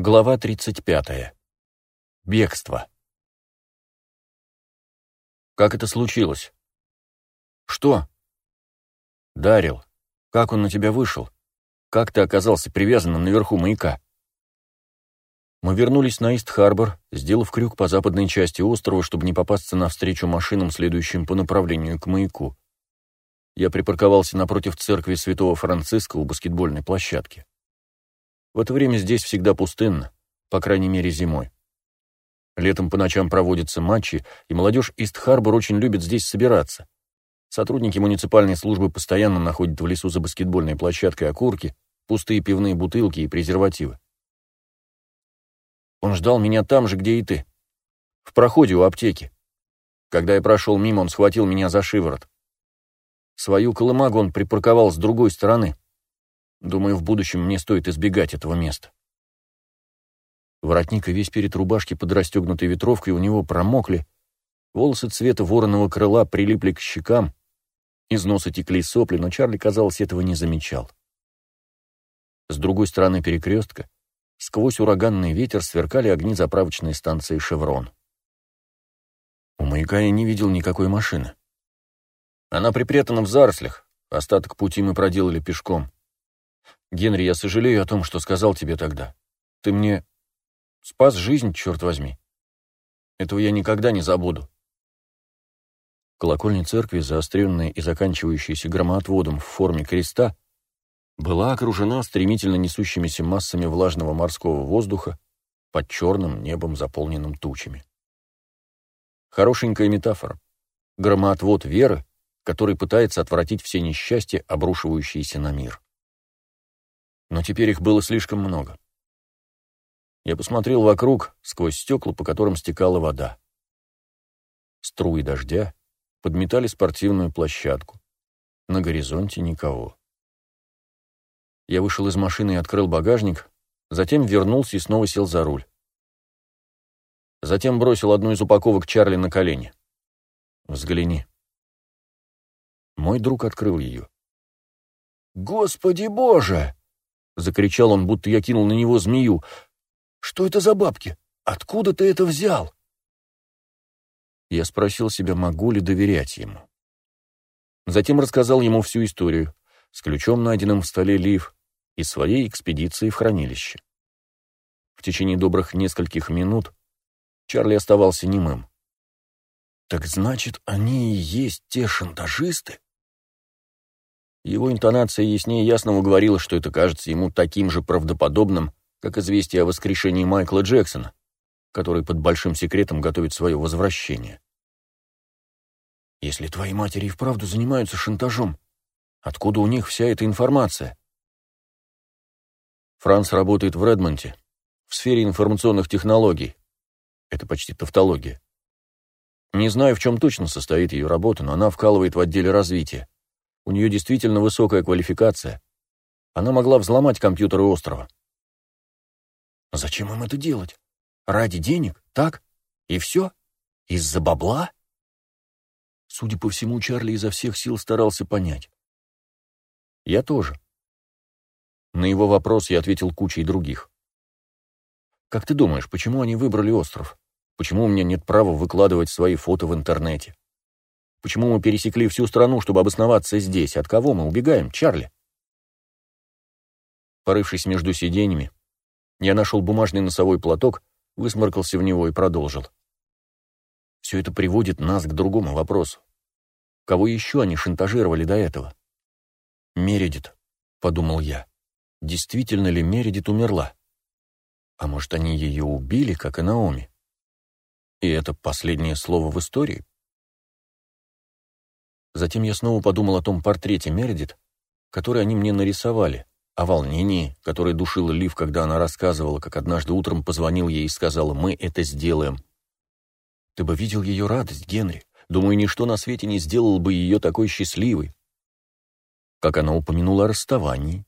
Глава 35. Бегство. Как это случилось? Что? Дарил, как он на тебя вышел? Как ты оказался привязанным наверху маяка? Мы вернулись на Ист-Харбор, сделав крюк по западной части острова, чтобы не попасться навстречу машинам, следующим по направлению к маяку. Я припарковался напротив церкви Святого Франциска у баскетбольной площадки. В это время здесь всегда пустынно, по крайней мере зимой. Летом по ночам проводятся матчи, и молодежь Ист-Харбор очень любит здесь собираться. Сотрудники муниципальной службы постоянно находят в лесу за баскетбольной площадкой окурки, пустые пивные бутылки и презервативы. Он ждал меня там же, где и ты. В проходе у аптеки. Когда я прошел мимо, он схватил меня за шиворот. Свою колымагу он припарковал с другой стороны. Думаю, в будущем мне стоит избегать этого места. Воротник и весь перед рубашки под расстегнутой ветровкой у него промокли, волосы цвета вороного крыла прилипли к щекам, из носа текли сопли, но Чарли, казалось, этого не замечал. С другой стороны перекрестка, сквозь ураганный ветер сверкали огни заправочной станции «Шеврон». У маяка я не видел никакой машины. Она припрятана в зарослях, остаток пути мы проделали пешком. Генри, я сожалею о том, что сказал тебе тогда. Ты мне спас жизнь, черт возьми. Этого я никогда не забуду. Колокольня церкви, заостренная и заканчивающаяся громоотводом в форме креста, была окружена стремительно несущимися массами влажного морского воздуха под черным небом, заполненным тучами. Хорошенькая метафора. Громоотвод веры, который пытается отвратить все несчастья, обрушивающиеся на мир но теперь их было слишком много. Я посмотрел вокруг, сквозь стекла, по которым стекала вода. Струи дождя подметали спортивную площадку. На горизонте никого. Я вышел из машины и открыл багажник, затем вернулся и снова сел за руль. Затем бросил одну из упаковок Чарли на колени. «Взгляни». Мой друг открыл ее. «Господи боже!» Закричал он, будто я кинул на него змею. «Что это за бабки? Откуда ты это взял?» Я спросил себя, могу ли доверять ему. Затем рассказал ему всю историю с ключом, найденным в столе Лив, и своей экспедиции в хранилище. В течение добрых нескольких минут Чарли оставался немым. «Так значит, они и есть те шантажисты?» Его интонация яснее ясного говорила, что это кажется ему таким же правдоподобным, как известие о воскрешении Майкла Джексона, который под большим секретом готовит свое возвращение. «Если твои матери и вправду занимаются шантажом, откуда у них вся эта информация?» Франц работает в Редмонте, в сфере информационных технологий. Это почти тавтология. Не знаю, в чем точно состоит ее работа, но она вкалывает в отделе развития. У нее действительно высокая квалификация. Она могла взломать компьютеры острова. Зачем им это делать? Ради денег, так? И все? Из-за бабла? Судя по всему, Чарли изо всех сил старался понять. Я тоже. На его вопрос я ответил кучей других. Как ты думаешь, почему они выбрали остров? Почему у меня нет права выкладывать свои фото в интернете? Почему мы пересекли всю страну, чтобы обосноваться здесь? От кого мы убегаем, Чарли?» Порывшись между сиденьями, я нашел бумажный носовой платок, высморкался в него и продолжил. Все это приводит нас к другому вопросу. Кого еще они шантажировали до этого? Мередит, подумал я. Действительно ли Мередит умерла? А может, они ее убили, как и Наоми? И это последнее слово в истории? Затем я снова подумал о том портрете Мередит, который они мне нарисовали, о волнении, которое душило Лив, когда она рассказывала, как однажды утром позвонил ей и сказала «Мы это сделаем». Ты бы видел ее радость, Генри. Думаю, ничто на свете не сделало бы ее такой счастливой. Как она упомянула о расставании.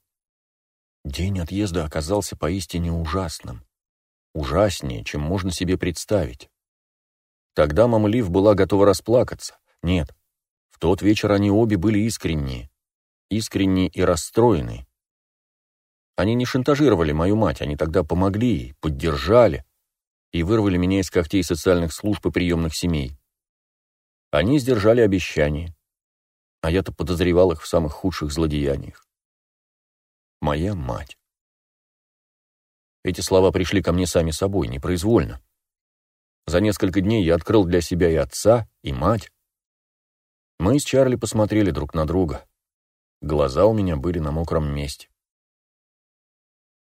День отъезда оказался поистине ужасным. Ужаснее, чем можно себе представить. Тогда мама Лив была готова расплакаться. Нет, тот вечер они обе были искренние. Искренние и расстроенные. Они не шантажировали мою мать, они тогда помогли ей, поддержали и вырвали меня из когтей социальных служб и приемных семей. Они сдержали обещание, а я-то подозревал их в самых худших злодеяниях. Моя мать. Эти слова пришли ко мне сами собой, непроизвольно. За несколько дней я открыл для себя и отца, и мать. Мы с Чарли посмотрели друг на друга. Глаза у меня были на мокром месте.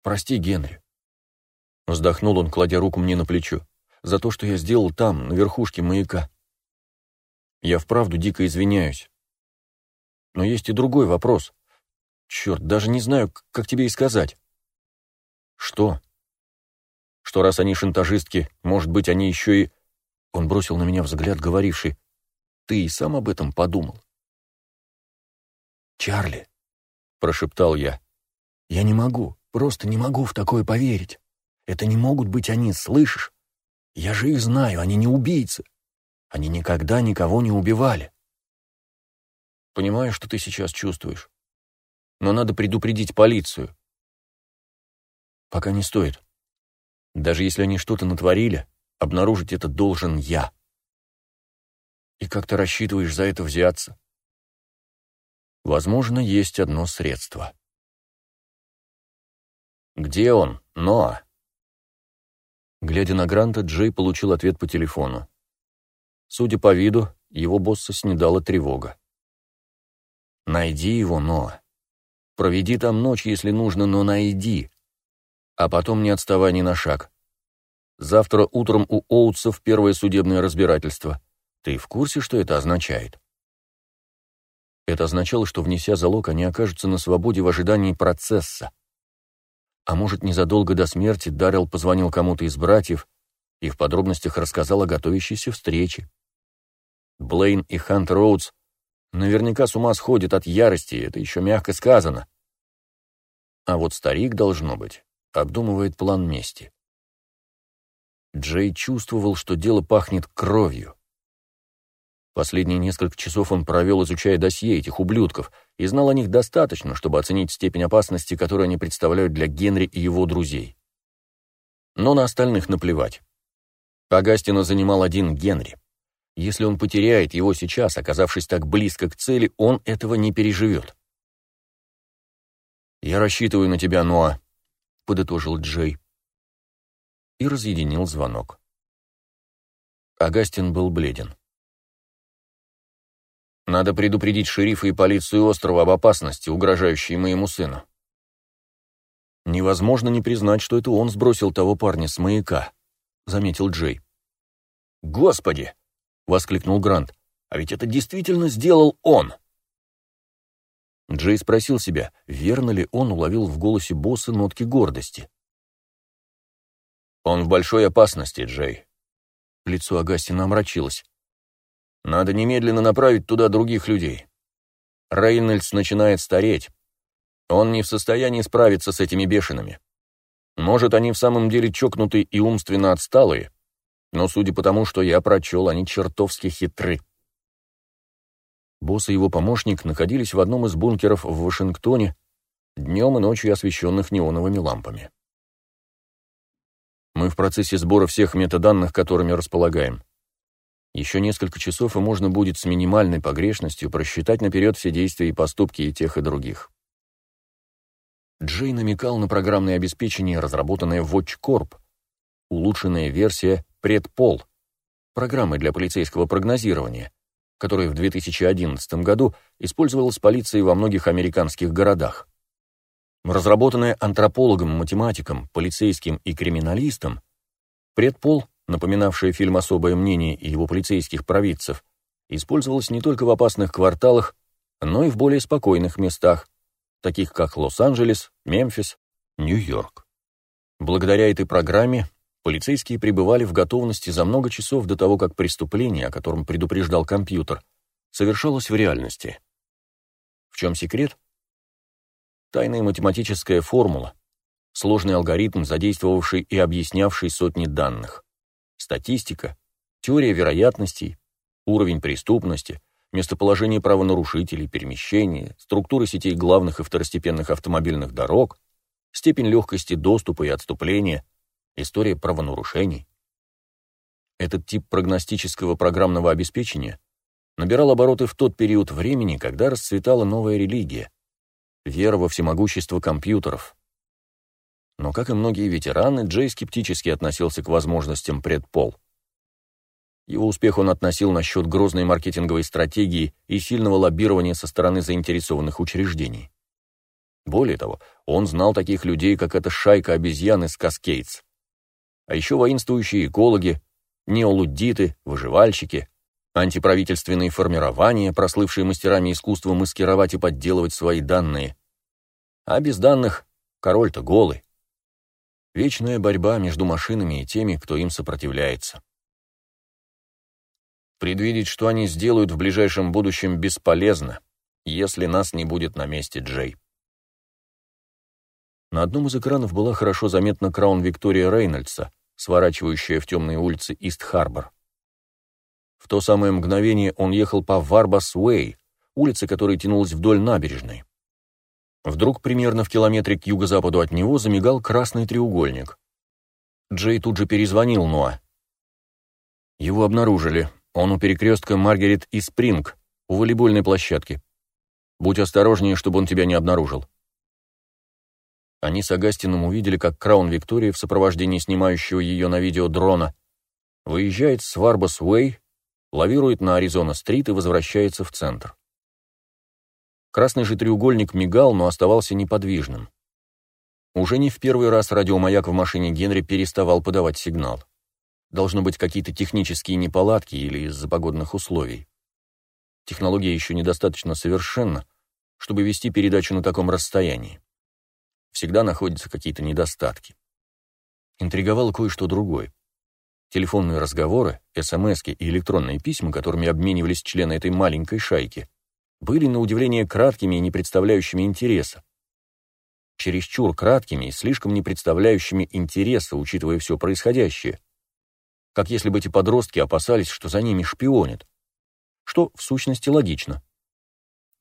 «Прости, Генри», — вздохнул он, кладя руку мне на плечо, «за то, что я сделал там, на верхушке маяка. Я вправду дико извиняюсь. Но есть и другой вопрос. Черт, даже не знаю, как тебе и сказать». «Что?» «Что раз они шантажистки, может быть, они еще и...» Он бросил на меня взгляд, говоривший, «Ты и сам об этом подумал?» «Чарли», — прошептал я, — «я не могу. Просто не могу в такое поверить. Это не могут быть они, слышишь? Я же их знаю, они не убийцы. Они никогда никого не убивали. Понимаю, что ты сейчас чувствуешь. Но надо предупредить полицию. Пока не стоит. Даже если они что-то натворили, обнаружить это должен я. И как ты рассчитываешь за это взяться? Возможно, есть одно средство. «Где он, Ноа?» Глядя на Гранта, Джей получил ответ по телефону. Судя по виду, его босса снедала тревога. «Найди его, Ноа. Проведи там ночь, если нужно, но найди. А потом не отставай ни на шаг. Завтра утром у Оутсов первое судебное разбирательство. Ты в курсе, что это означает?» Это означало, что, внеся залог, они окажутся на свободе в ожидании процесса. А может, незадолго до смерти Даррелл позвонил кому-то из братьев и в подробностях рассказал о готовящейся встрече. Блейн и Хант Роудс наверняка с ума сходят от ярости, это еще мягко сказано. А вот старик, должно быть, обдумывает план мести. Джей чувствовал, что дело пахнет кровью. Последние несколько часов он провел, изучая досье этих ублюдков, и знал о них достаточно, чтобы оценить степень опасности, которую они представляют для Генри и его друзей. Но на остальных наплевать. Агастина занимал один Генри. Если он потеряет его сейчас, оказавшись так близко к цели, он этого не переживет. «Я рассчитываю на тебя, Ноа», — подытожил Джей. И разъединил звонок. Агастин был бледен. Надо предупредить шерифа и полицию острова об опасности, угрожающей моему сыну. Невозможно не признать, что это он сбросил того парня с маяка, заметил Джей. Господи! воскликнул Грант. А ведь это действительно сделал он. Джей спросил себя, верно ли он уловил в голосе босса нотки гордости. «Он в большой опасности, Джей». Лицо Агастина омрачилось. Надо немедленно направить туда других людей. Рейнольдс начинает стареть. Он не в состоянии справиться с этими бешеными. Может, они в самом деле чокнутые и умственно отсталые, но судя по тому, что я прочел, они чертовски хитры. Босс и его помощник находились в одном из бункеров в Вашингтоне, днем и ночью освещенных неоновыми лампами. Мы в процессе сбора всех метаданных, которыми располагаем. Еще несколько часов, и можно будет с минимальной погрешностью просчитать наперед все действия и поступки и тех, и других. Джей намекал на программное обеспечение, разработанное WatchCorp, улучшенная версия предпол, программы для полицейского прогнозирования, которая в 2011 году использовалась полицией во многих американских городах. Разработанная антропологом, математиком, полицейским и криминалистом, предпол напоминавшая фильм «Особое мнение» и его полицейских провидцев, использовалась не только в опасных кварталах, но и в более спокойных местах, таких как Лос-Анджелес, Мемфис, Нью-Йорк. Благодаря этой программе полицейские пребывали в готовности за много часов до того, как преступление, о котором предупреждал компьютер, совершалось в реальности. В чем секрет? Тайная математическая формула, сложный алгоритм, задействовавший и объяснявший сотни данных статистика, теория вероятностей, уровень преступности, местоположение правонарушителей, перемещения, структура сетей главных и второстепенных автомобильных дорог, степень легкости доступа и отступления, история правонарушений. Этот тип прогностического программного обеспечения набирал обороты в тот период времени, когда расцветала новая религия — вера во всемогущество компьютеров. Но, как и многие ветераны, Джей скептически относился к возможностям предпол. Его успех он относил на счет грозной маркетинговой стратегии и сильного лоббирования со стороны заинтересованных учреждений. Более того, он знал таких людей, как эта шайка обезьян из Каскейтс. А еще воинствующие экологи, неолуддиты, выживальщики, антиправительственные формирования, прослывшие мастерами искусства маскировать и подделывать свои данные. А без данных король-то голый. Вечная борьба между машинами и теми, кто им сопротивляется. Предвидеть, что они сделают в ближайшем будущем, бесполезно, если нас не будет на месте Джей. На одном из экранов была хорошо заметна краун Виктория Рейнольдса, сворачивающая в темные улицы Ист-Харбор. В то самое мгновение он ехал по Варбас-Уэй, улице, которая тянулась вдоль набережной. Вдруг примерно в километре к юго-западу от него замигал красный треугольник. Джей тут же перезвонил Ноа. Его обнаружили. Он у перекрестка Маргарет и Спринг, у волейбольной площадки. Будь осторожнее, чтобы он тебя не обнаружил. Они с Агастином увидели, как Краун Виктория в сопровождении снимающего ее на видео дрона выезжает с Варбас Уэй, лавирует на Аризона-стрит и возвращается в центр. Красный же треугольник мигал, но оставался неподвижным. Уже не в первый раз радиомаяк в машине Генри переставал подавать сигнал. Должно быть какие-то технические неполадки или из-за погодных условий. Технология еще недостаточно совершенна, чтобы вести передачу на таком расстоянии всегда находятся какие-то недостатки. Интриговало кое-что другое. Телефонные разговоры, смс и электронные письма, которыми обменивались члены этой маленькой шайки, были, на удивление, краткими и не представляющими интереса. Чересчур краткими и слишком не представляющими интереса, учитывая все происходящее. Как если бы эти подростки опасались, что за ними шпионят. Что, в сущности, логично.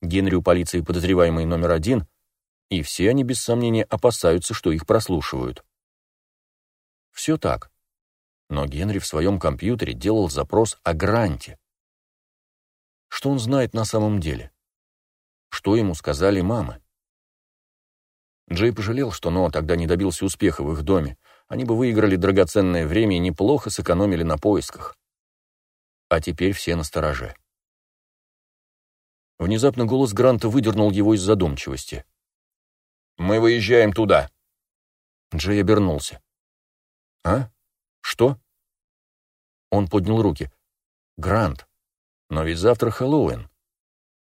Генри у полиции подозреваемый номер один и все они без сомнения опасаются, что их прослушивают. Все так. Но Генри в своем компьютере делал запрос о гранте. Что он знает на самом деле? Что ему сказали мамы? Джей пожалел, что Ноа тогда не добился успеха в их доме. Они бы выиграли драгоценное время и неплохо сэкономили на поисках. А теперь все на стороже. Внезапно голос Гранта выдернул его из задумчивости. Мы выезжаем туда». Джей обернулся. «А? Что?» Он поднял руки. «Грант, но ведь завтра Хэллоуин.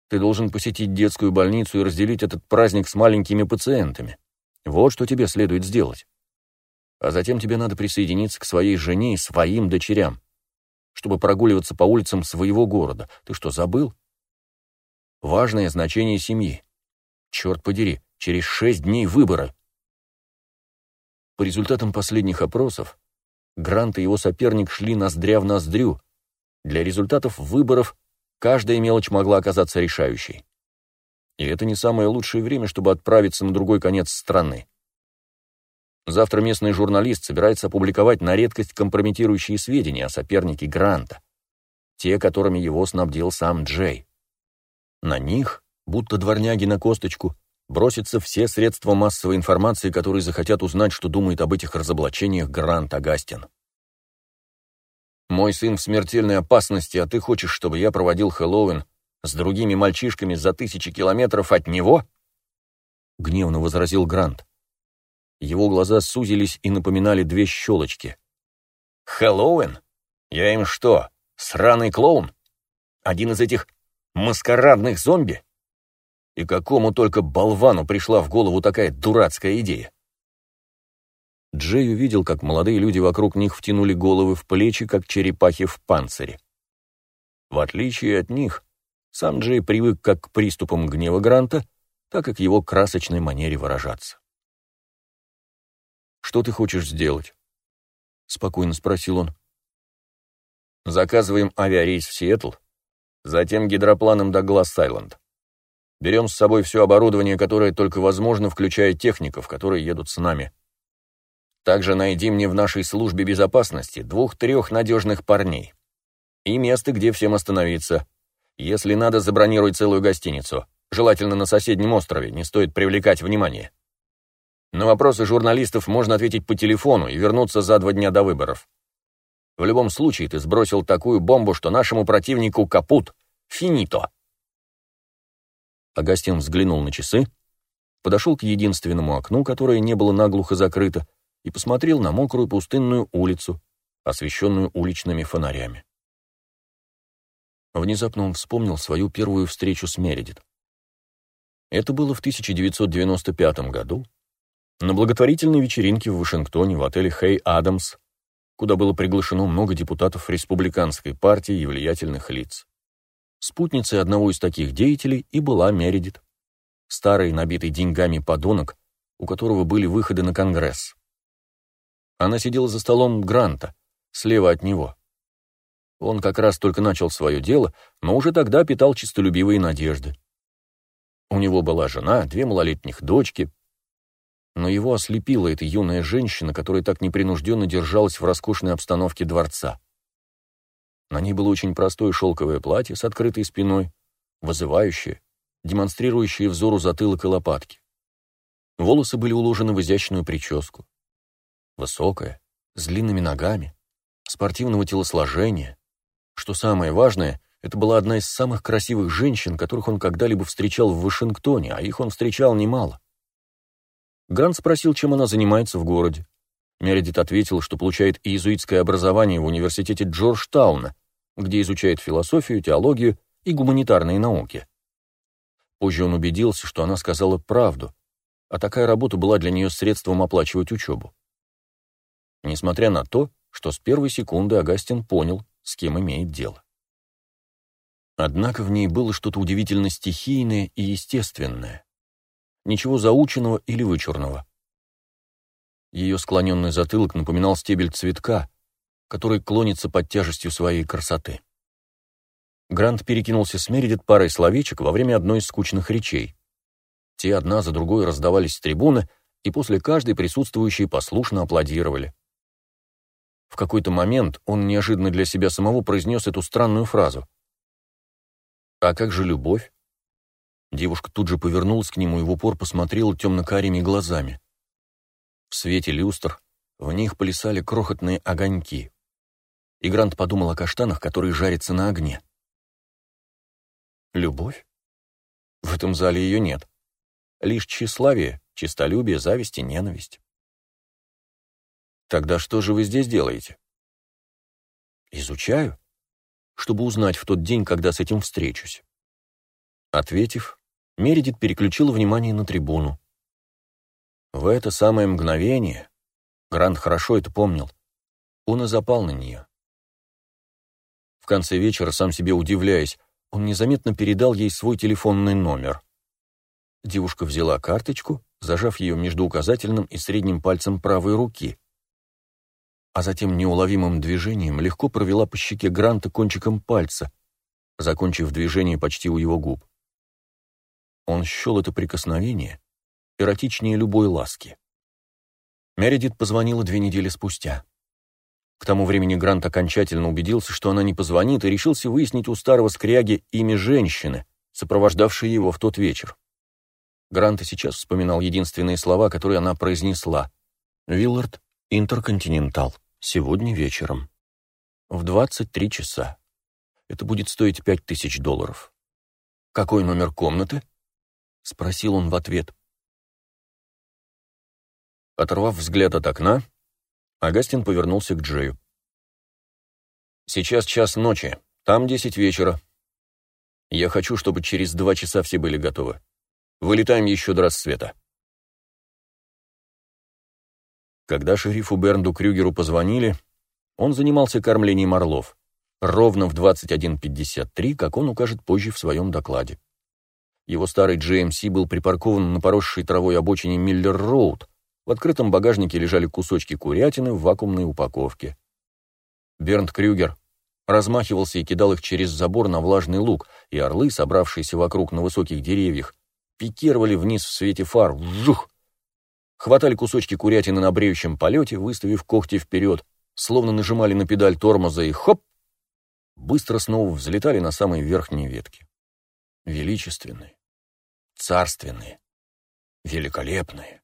Ты должен посетить детскую больницу и разделить этот праздник с маленькими пациентами. Вот что тебе следует сделать. А затем тебе надо присоединиться к своей жене и своим дочерям, чтобы прогуливаться по улицам своего города. Ты что, забыл? Важное значение семьи. Черт подери, через шесть дней выбора. По результатам последних опросов, Грант и его соперник шли ноздря в ноздрю. Для результатов выборов каждая мелочь могла оказаться решающей. И это не самое лучшее время, чтобы отправиться на другой конец страны. Завтра местный журналист собирается опубликовать на редкость компрометирующие сведения о сопернике Гранта, те, которыми его снабдил сам Джей. На них, будто дворняги на косточку, бросятся все средства массовой информации, которые захотят узнать, что думает об этих разоблачениях Грант Агастин. «Мой сын в смертельной опасности, а ты хочешь, чтобы я проводил Хэллоуин с другими мальчишками за тысячи километров от него?» Гневно возразил Грант. Его глаза сузились и напоминали две щелочки. «Хэллоуин? Я им что, сраный клоун? Один из этих маскарадных зомби?» И какому только болвану пришла в голову такая дурацкая идея? Джей увидел, как молодые люди вокруг них втянули головы в плечи, как черепахи в панцире. В отличие от них, сам Джей привык как к приступам гнева Гранта, так и к его красочной манере выражаться. «Что ты хочешь сделать?» — спокойно спросил он. «Заказываем авиарейс в Сиэтл, затем гидропланом до Гласс-Айленд. Берем с собой все оборудование, которое только возможно, включая техников, которые едут с нами. Также найди мне в нашей службе безопасности двух-трех надежных парней. И место, где всем остановиться. Если надо, забронируй целую гостиницу. Желательно на соседнем острове, не стоит привлекать внимание. На вопросы журналистов можно ответить по телефону и вернуться за два дня до выборов. В любом случае, ты сбросил такую бомбу, что нашему противнику капут. Финито. Агастин взглянул на часы, подошел к единственному окну, которое не было наглухо закрыто, и посмотрел на мокрую пустынную улицу, освещенную уличными фонарями. Внезапно он вспомнил свою первую встречу с Мередит. Это было в 1995 году, на благотворительной вечеринке в Вашингтоне в отеле «Хей Адамс», куда было приглашено много депутатов республиканской партии и влиятельных лиц. Спутницей одного из таких деятелей и была Мередит, старый, набитый деньгами подонок, у которого были выходы на Конгресс. Она сидела за столом Гранта, слева от него. Он как раз только начал свое дело, но уже тогда питал честолюбивые надежды. У него была жена, две малолетних дочки, но его ослепила эта юная женщина, которая так непринужденно держалась в роскошной обстановке дворца. На ней было очень простое шелковое платье с открытой спиной, вызывающее, демонстрирующее взору затылок и лопатки. Волосы были уложены в изящную прическу. Высокая, с длинными ногами, спортивного телосложения. Что самое важное, это была одна из самых красивых женщин, которых он когда-либо встречал в Вашингтоне, а их он встречал немало. Грант спросил, чем она занимается в городе. Мередит ответил, что получает иезуитское образование в университете Джорджтауна, где изучает философию, теологию и гуманитарные науки. Позже он убедился, что она сказала правду, а такая работа была для нее средством оплачивать учебу. Несмотря на то, что с первой секунды Агастин понял, с кем имеет дело. Однако в ней было что-то удивительно стихийное и естественное ничего заученного или вычурного. Ее склоненный затылок напоминал стебель цветка, который клонится под тяжестью своей красоты. Грант перекинулся с Мередит парой словечек во время одной из скучных речей. Те одна за другой раздавались с трибуны, и после каждой присутствующие послушно аплодировали. В какой-то момент он неожиданно для себя самого произнес эту странную фразу. «А как же любовь?» Девушка тут же повернулась к нему и в упор посмотрела темно-карими глазами. В свете люстр в них плясали крохотные огоньки. И Грант подумал о каштанах, которые жарятся на огне. Любовь? В этом зале ее нет. Лишь тщеславие, честолюбие, зависть и ненависть. Тогда что же вы здесь делаете? Изучаю, чтобы узнать в тот день, когда с этим встречусь. Ответив, Мередит переключил внимание на трибуну. В это самое мгновение, Грант хорошо это помнил, он и запал на нее. В конце вечера, сам себе удивляясь, он незаметно передал ей свой телефонный номер. Девушка взяла карточку, зажав ее между указательным и средним пальцем правой руки, а затем неуловимым движением легко провела по щеке Гранта кончиком пальца, закончив движение почти у его губ. Он счел это прикосновение эротичнее любой ласки. Мередит позвонила две недели спустя. К тому времени Грант окончательно убедился, что она не позвонит, и решился выяснить у старого скряги имя женщины, сопровождавшей его в тот вечер. Грант и сейчас вспоминал единственные слова, которые она произнесла. «Виллард Интерконтинентал. Сегодня вечером. В 23 часа. Это будет стоить 5000 долларов. Какой номер комнаты?» — спросил он в ответ. Оторвав взгляд от окна, Агастин повернулся к Джею. «Сейчас час ночи, там десять вечера. Я хочу, чтобы через два часа все были готовы. Вылетаем еще до рассвета». Когда шерифу Бернду Крюгеру позвонили, он занимался кормлением орлов. Ровно в 21.53, как он укажет позже в своем докладе. Его старый GMC был припаркован на поросшей травой обочине Миллер-Роуд. В открытом багажнике лежали кусочки курятины в вакуумной упаковке. Бернт Крюгер размахивался и кидал их через забор на влажный луг, и орлы, собравшиеся вокруг на высоких деревьях, пикировали вниз в свете фар. Вжух! Хватали кусочки курятины на бреющем полете, выставив когти вперед, словно нажимали на педаль тормоза и хоп! Быстро снова взлетали на самые верхние ветки. Величественные, царственные, великолепные,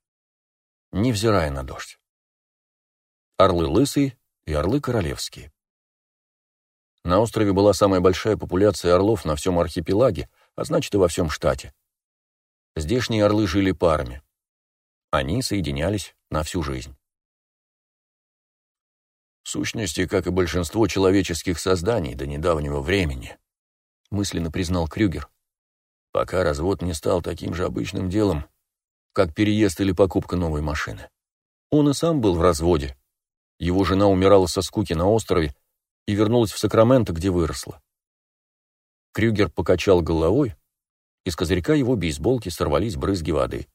невзирая на дождь. Орлы лысые и орлы королевские. На острове была самая большая популяция орлов на всем архипелаге, а значит и во всем штате. Здешние орлы жили парами. Они соединялись на всю жизнь. Сущности, как и большинство человеческих созданий до недавнего времени, мысленно признал Крюгер, пока развод не стал таким же обычным делом, как переезд или покупка новой машины. Он и сам был в разводе. Его жена умирала со скуки на острове и вернулась в Сакраменто, где выросла. Крюгер покачал головой, из козырька его бейсболки сорвались брызги воды.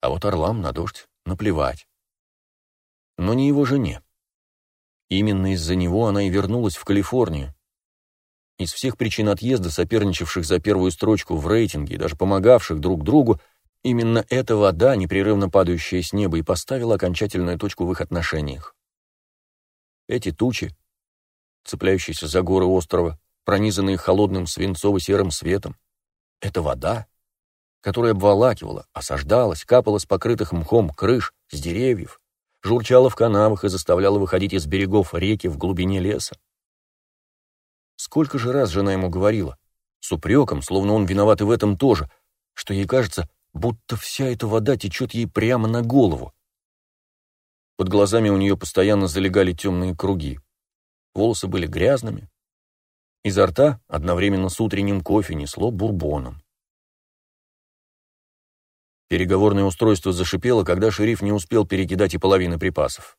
А вот орлам на дождь наплевать. Но не его жене. Именно из-за него она и вернулась в Калифорнию. Из всех причин отъезда, соперничавших за первую строчку в рейтинге даже помогавших друг другу, именно эта вода, непрерывно падающая с неба, и поставила окончательную точку в их отношениях. Эти тучи, цепляющиеся за горы острова, пронизанные холодным свинцово-серым светом. Это вода, которая обволакивала, осаждалась, капала с покрытых мхом крыш, с деревьев, журчала в канавах и заставляла выходить из берегов реки в глубине леса. Сколько же раз жена ему говорила, с упреком, словно он виноват и в этом тоже, что ей кажется, будто вся эта вода течет ей прямо на голову. Под глазами у нее постоянно залегали темные круги волосы были грязными. Изо рта одновременно с утренним кофе несло бурбоном. Переговорное устройство зашипело, когда шериф не успел перекидать и половины припасов.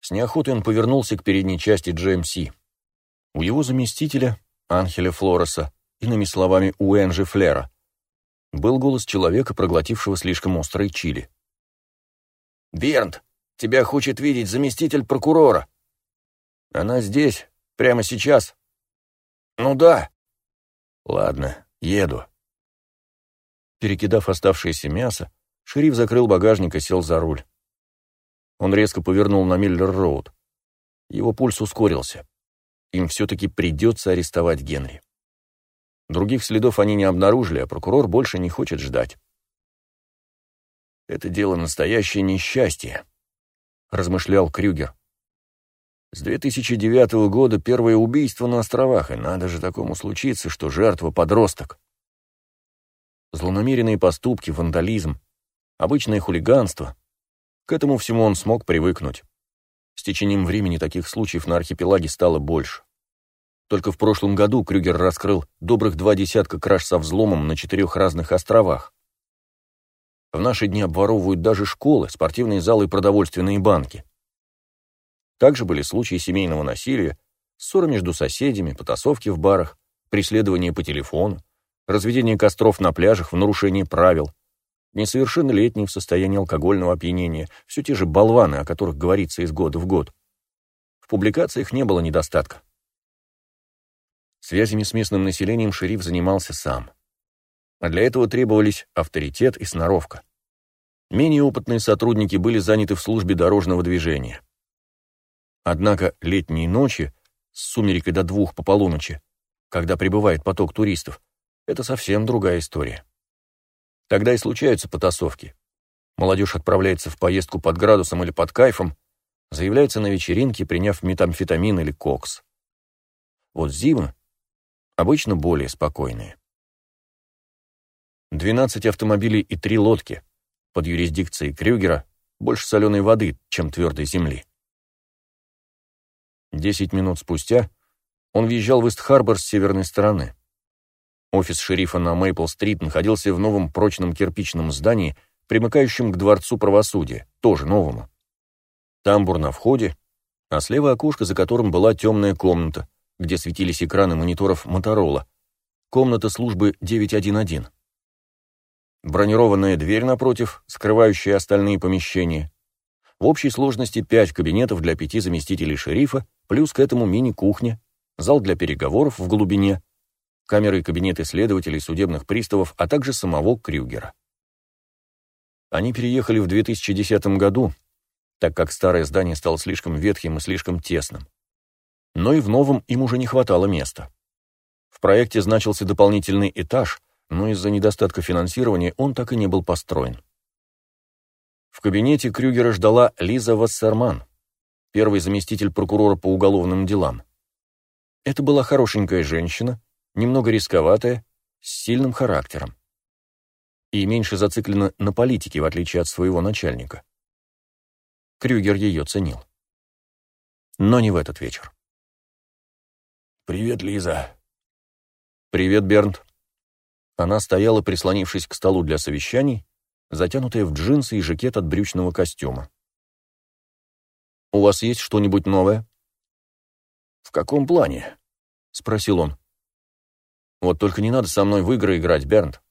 С неохотой он повернулся к передней части GMC. У его заместителя, Анхеля Флореса, иными словами, у Энжи Флера, был голос человека, проглотившего слишком острые чили. «Бернт, тебя хочет видеть заместитель прокурора!» Она здесь, прямо сейчас? Ну да. Ладно, еду. Перекидав оставшееся мясо, шериф закрыл багажник и сел за руль. Он резко повернул на Миллер-Роуд. Его пульс ускорился. Им все-таки придется арестовать Генри. Других следов они не обнаружили, а прокурор больше не хочет ждать. «Это дело настоящее несчастье», — размышлял Крюгер. С 2009 года первое убийство на островах, и надо же такому случиться, что жертва — подросток. Злонамеренные поступки, вандализм, обычное хулиганство. К этому всему он смог привыкнуть. С течением времени таких случаев на архипелаге стало больше. Только в прошлом году Крюгер раскрыл добрых два десятка краж со взломом на четырех разных островах. В наши дни обворовывают даже школы, спортивные залы и продовольственные банки. Также были случаи семейного насилия, ссоры между соседями, потасовки в барах, преследование по телефону, разведение костров на пляжах в нарушении правил, несовершеннолетние в состоянии алкогольного опьянения, все те же болваны, о которых говорится из года в год. В публикациях не было недостатка. Связями с местным населением шериф занимался сам. А для этого требовались авторитет и сноровка. Менее опытные сотрудники были заняты в службе дорожного движения. Однако летние ночи, с сумерекой до двух по полуночи, когда прибывает поток туристов, это совсем другая история. Тогда и случаются потасовки. Молодежь отправляется в поездку под градусом или под кайфом, заявляется на вечеринке, приняв метамфетамин или кокс. Вот зимы обычно более спокойные. 12 автомобилей и три лодки под юрисдикцией Крюгера больше соленой воды, чем твердой земли. Десять минут спустя он въезжал в Ист-Харбор с северной стороны. Офис шерифа на Мейпл-стрит находился в новом прочном кирпичном здании, примыкающем к Дворцу правосудия, тоже новому. Тамбур на входе, а слева окошко, за которым была темная комната, где светились экраны мониторов Моторола, комната службы 911. Бронированная дверь напротив, скрывающая остальные помещения, В общей сложности пять кабинетов для пяти заместителей шерифа, плюс к этому мини-кухня, зал для переговоров в глубине, камеры и кабинеты следователей, судебных приставов, а также самого Крюгера. Они переехали в 2010 году, так как старое здание стало слишком ветхим и слишком тесным. Но и в новом им уже не хватало места. В проекте значился дополнительный этаж, но из-за недостатка финансирования он так и не был построен. В кабинете Крюгера ждала Лиза Вассерман, первый заместитель прокурора по уголовным делам. Это была хорошенькая женщина, немного рисковатая, с сильным характером. И меньше зациклена на политике, в отличие от своего начальника. Крюгер ее ценил. Но не в этот вечер. «Привет, Лиза». «Привет, Бернт». Она стояла, прислонившись к столу для совещаний, затянутая в джинсы и жакет от брючного костюма. «У вас есть что-нибудь новое?» «В каком плане?» — спросил он. «Вот только не надо со мной в игры играть, Бернт.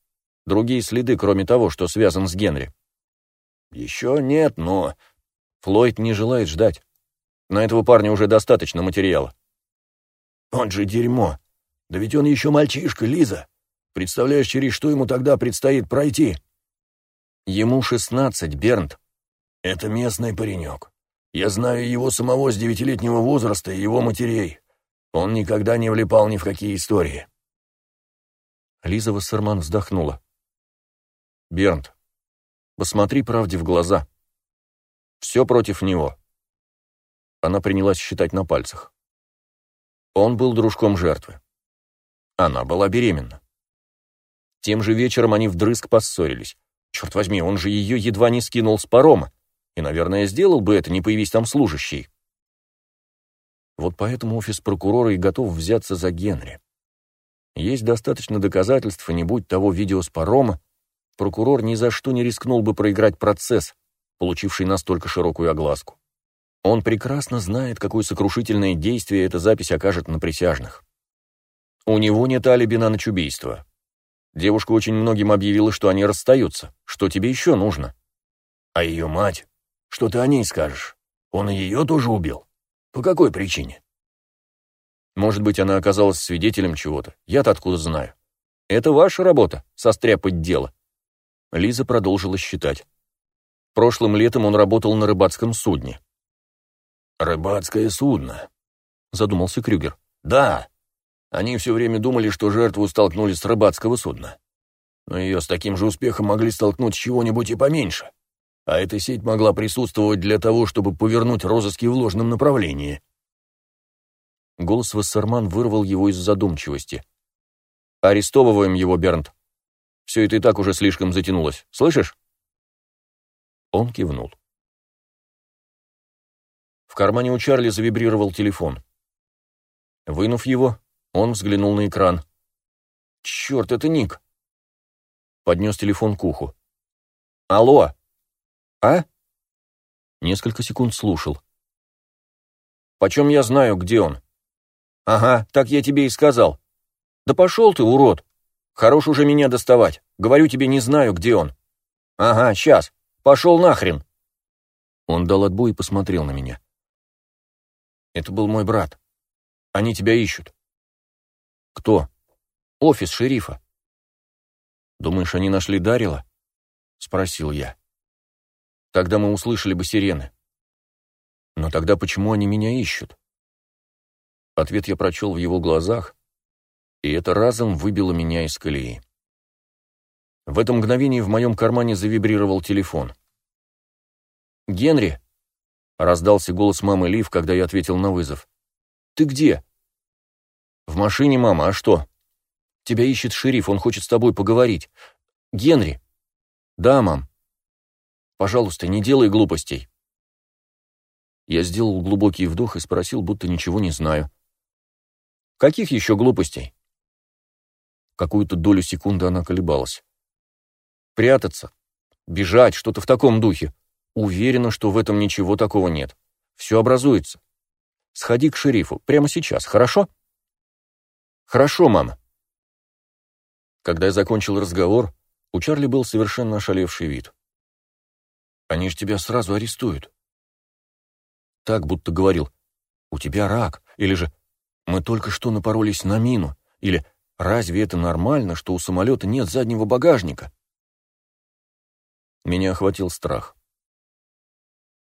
Другие следы, кроме того, что связан с Генри». «Еще нет, но...» Флойд не желает ждать. На этого парня уже достаточно материала. «Он же дерьмо. Да ведь он еще мальчишка, Лиза. Представляешь, через что ему тогда предстоит пройти?» «Ему шестнадцать, Бернт». «Это местный паренек. Я знаю его самого с девятилетнего возраста и его матерей. Он никогда не влипал ни в какие истории». Лиза Вассерман вздохнула. «Бернт, посмотри правде в глаза. Все против него». Она принялась считать на пальцах. Он был дружком жертвы. Она была беременна. Тем же вечером они вдрызг поссорились. Черт возьми, он же ее едва не скинул с парома. И, наверное, сделал бы это, не появись там служащий. Вот поэтому офис прокурора и готов взяться за Генри. Есть достаточно доказательств, и не будь того видео с парома, прокурор ни за что не рискнул бы проиграть процесс, получивший настолько широкую огласку. Он прекрасно знает, какое сокрушительное действие эта запись окажет на присяжных. У него нет алиби на ночь убийства. Девушка очень многим объявила, что они расстаются. Что тебе еще нужно? А ее мать? Что ты о ней скажешь? Он ее тоже убил? По какой причине? Может быть, она оказалась свидетелем чего-то. Я-то откуда знаю? Это ваша работа — состряпать дело. Лиза продолжила считать. Прошлым летом он работал на рыбацком судне. «Рыбацкое судно», — задумался Крюгер. «Да. Они все время думали, что жертву столкнули с рыбацкого судна. Но ее с таким же успехом могли столкнуть с чего-нибудь и поменьше. А эта сеть могла присутствовать для того, чтобы повернуть розыски в ложном направлении». Голос Вассерман вырвал его из задумчивости. «Арестовываем его, Бернт. Все это и так уже слишком затянулось. Слышишь?» Он кивнул. В кармане у Чарли завибрировал телефон. Вынув его, он взглянул на экран. «Черт, это Ник!» Поднес телефон к уху. «Алло! А?» Несколько секунд слушал. «Почем я знаю, где он?» «Ага, так я тебе и сказал. Да пошел ты, урод! Хорош уже меня доставать. Говорю тебе, не знаю, где он. Ага, сейчас. Пошел нахрен!» Он дал отбой и посмотрел на меня. Это был мой брат. Они тебя ищут. Кто? Офис шерифа. Думаешь, они нашли Дарила? Спросил я. Тогда мы услышали бы сирены. Но тогда почему они меня ищут? Ответ я прочел в его глазах, и это разом выбило меня из колеи. В это мгновение в моем кармане завибрировал телефон. «Генри!» Раздался голос мамы Лив, когда я ответил на вызов. «Ты где?» «В машине, мама, а что?» «Тебя ищет шериф, он хочет с тобой поговорить. Генри!» «Да, мам». «Пожалуйста, не делай глупостей». Я сделал глубокий вдох и спросил, будто ничего не знаю. «Каких еще глупостей?» Какую-то долю секунды она колебалась. «Прятаться, бежать, что-то в таком духе. Уверена, что в этом ничего такого нет. Все образуется. Сходи к шерифу прямо сейчас, хорошо? Хорошо, мама. Когда я закончил разговор, у Чарли был совершенно ошалевший вид. Они же тебя сразу арестуют. Так, будто говорил «У тебя рак», или же «Мы только что напоролись на мину», или «Разве это нормально, что у самолета нет заднего багажника?» Меня охватил страх.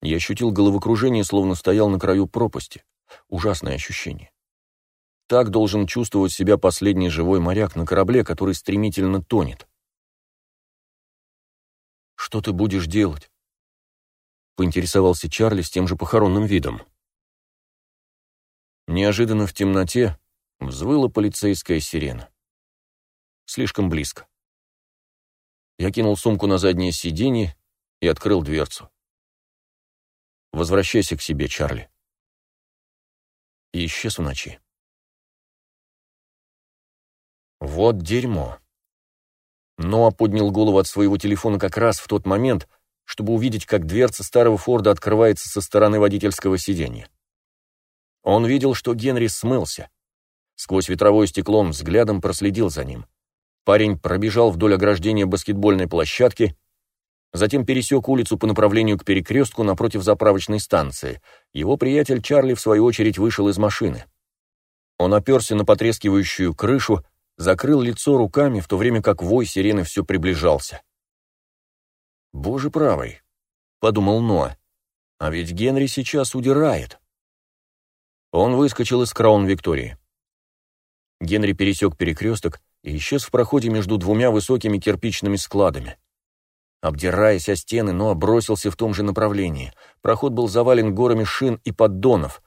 Я ощутил головокружение, словно стоял на краю пропасти. Ужасное ощущение. Так должен чувствовать себя последний живой моряк на корабле, который стремительно тонет. «Что ты будешь делать?» — поинтересовался Чарли с тем же похоронным видом. Неожиданно в темноте взвыла полицейская сирена. Слишком близко. Я кинул сумку на заднее сиденье и открыл дверцу. «Возвращайся к себе, Чарли». И исчез в ночи. Вот дерьмо. Ноа поднял голову от своего телефона как раз в тот момент, чтобы увидеть, как дверца старого Форда открывается со стороны водительского сиденья. Он видел, что Генри смылся. Сквозь ветровое стекло он взглядом проследил за ним. Парень пробежал вдоль ограждения баскетбольной площадки, затем пересек улицу по направлению к перекрестку напротив заправочной станции. Его приятель Чарли, в свою очередь, вышел из машины. Он оперся на потрескивающую крышу, закрыл лицо руками, в то время как вой сирены все приближался. «Боже правый», — подумал Ноа, — «а ведь Генри сейчас удирает». Он выскочил из Краун Виктории. Генри пересек перекресток и исчез в проходе между двумя высокими кирпичными складами. Обдираясь о стены, Ноа бросился в том же направлении. Проход был завален горами шин и поддонов.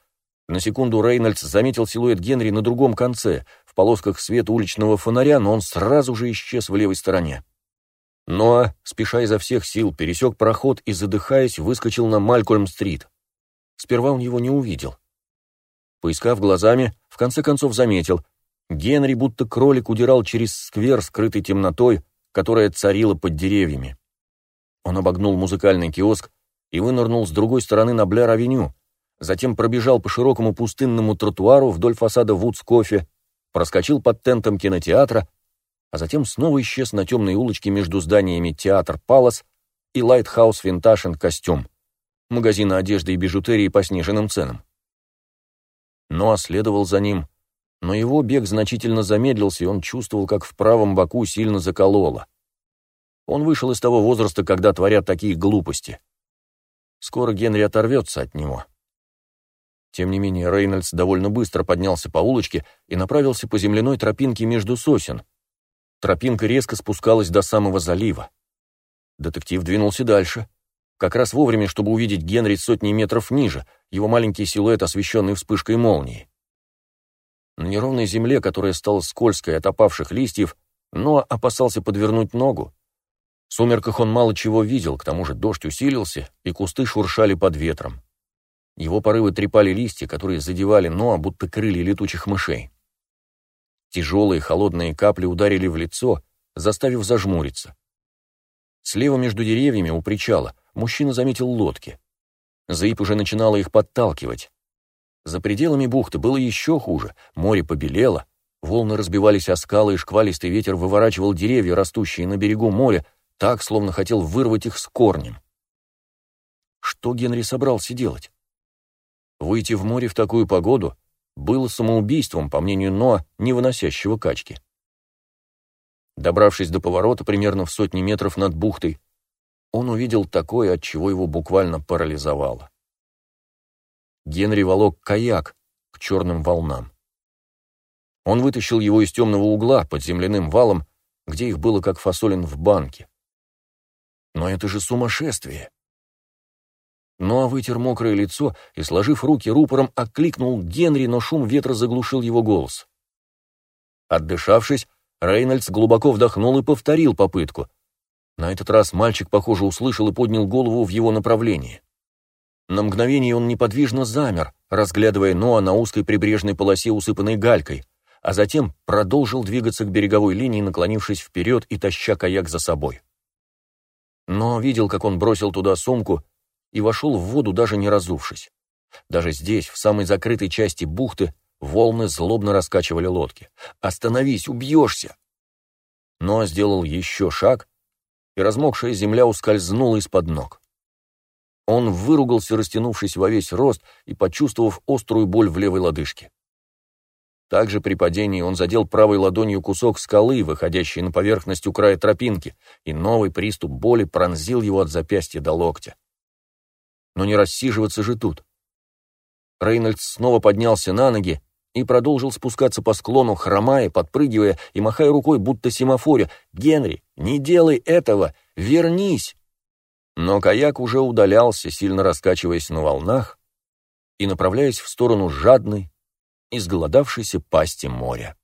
На секунду Рейнольдс заметил силуэт Генри на другом конце, в полосках света уличного фонаря, но он сразу же исчез в левой стороне. Ноа, спеша изо всех сил, пересек проход и, задыхаясь, выскочил на Малькольм-стрит. Сперва он его не увидел. Поискав глазами, в конце концов заметил. Генри, будто кролик, удирал через сквер, скрытый темнотой, которая царила под деревьями. Он обогнул музыкальный киоск и вынырнул с другой стороны на Блэр-авеню, затем пробежал по широкому пустынному тротуару вдоль фасада Woods Coffee, проскочил под тентом кинотеатра, а затем снова исчез на темной улочке между зданиями Театр Палас и Lighthouse Vintage Costume, магазина одежды и бижутерии по сниженным ценам. Ноа следовал за ним, но его бег значительно замедлился, и он чувствовал, как в правом боку сильно закололо. Он вышел из того возраста, когда творят такие глупости. Скоро Генри оторвется от него. Тем не менее, Рейнольдс довольно быстро поднялся по улочке и направился по земляной тропинке между сосен. Тропинка резко спускалась до самого залива. Детектив двинулся дальше. Как раз вовремя, чтобы увидеть Генри сотни метров ниже, его маленький силуэт, освещенный вспышкой молнии. На неровной земле, которая стала скользкой от опавших листьев, но опасался подвернуть ногу. В сумерках он мало чего видел, к тому же дождь усилился, и кусты шуршали под ветром. Его порывы трепали листья, которые задевали Ноа, будто крылья летучих мышей. Тяжелые холодные капли ударили в лицо, заставив зажмуриться. Слева между деревьями у причала мужчина заметил лодки. Заип уже начинала их подталкивать. За пределами бухты было еще хуже, море побелело, волны разбивались о скалы, и шквалистый ветер выворачивал деревья, растущие на берегу моря, так, словно хотел вырвать их с корнем. Что Генри собрался делать? Выйти в море в такую погоду было самоубийством, по мнению Ноа, не выносящего качки. Добравшись до поворота примерно в сотни метров над бухтой, он увидел такое, от чего его буквально парализовало. Генри волок каяк к черным волнам. Он вытащил его из темного угла под земляным валом, где их было как фасолин в банке. Но это же сумасшествие! Ноа вытер мокрое лицо и, сложив руки рупором, окликнул Генри, но шум ветра заглушил его голос. Отдышавшись, Рейнольдс глубоко вдохнул и повторил попытку. На этот раз мальчик, похоже, услышал и поднял голову в его направлении. На мгновение он неподвижно замер, разглядывая Ноа на узкой прибрежной полосе, усыпанной галькой, а затем продолжил двигаться к береговой линии, наклонившись вперед и таща каяк за собой. Но видел, как он бросил туда сумку и вошел в воду, даже не разувшись. Даже здесь, в самой закрытой части бухты, волны злобно раскачивали лодки. «Остановись, убьешься!» Но сделал еще шаг, и размокшая земля ускользнула из-под ног. Он выругался, растянувшись во весь рост и почувствовав острую боль в левой лодыжке. Также при падении он задел правой ладонью кусок скалы, выходящий на поверхность у края тропинки, и новый приступ боли пронзил его от запястья до локтя. Но не рассиживаться же тут. Рейнольдс снова поднялся на ноги и продолжил спускаться по склону, хромая, подпрыгивая и махая рукой, будто семафоре. «Генри, не делай этого! Вернись!» Но каяк уже удалялся, сильно раскачиваясь на волнах и направляясь в сторону жадной, изголодавшейся пасти моря.